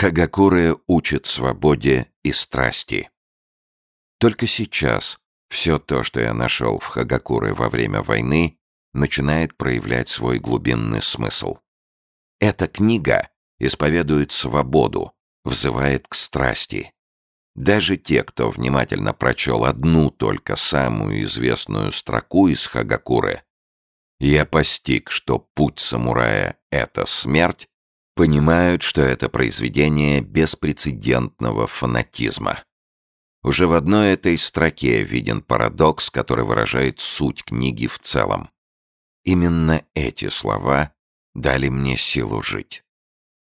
Хагакуры учит свободе и страсти. Только сейчас все то, что я нашел в Хагакуры во время войны, начинает проявлять свой глубинный смысл. Эта книга исповедует свободу, взывает к страсти. Даже те, кто внимательно прочел одну только самую известную строку из Хагакуры, «Я постиг, что путь самурая — это смерть», понимают, что это произведение беспрецедентного фанатизма. Уже в одной этой строке виден парадокс, который выражает суть книги в целом. Именно эти слова дали мне силу жить.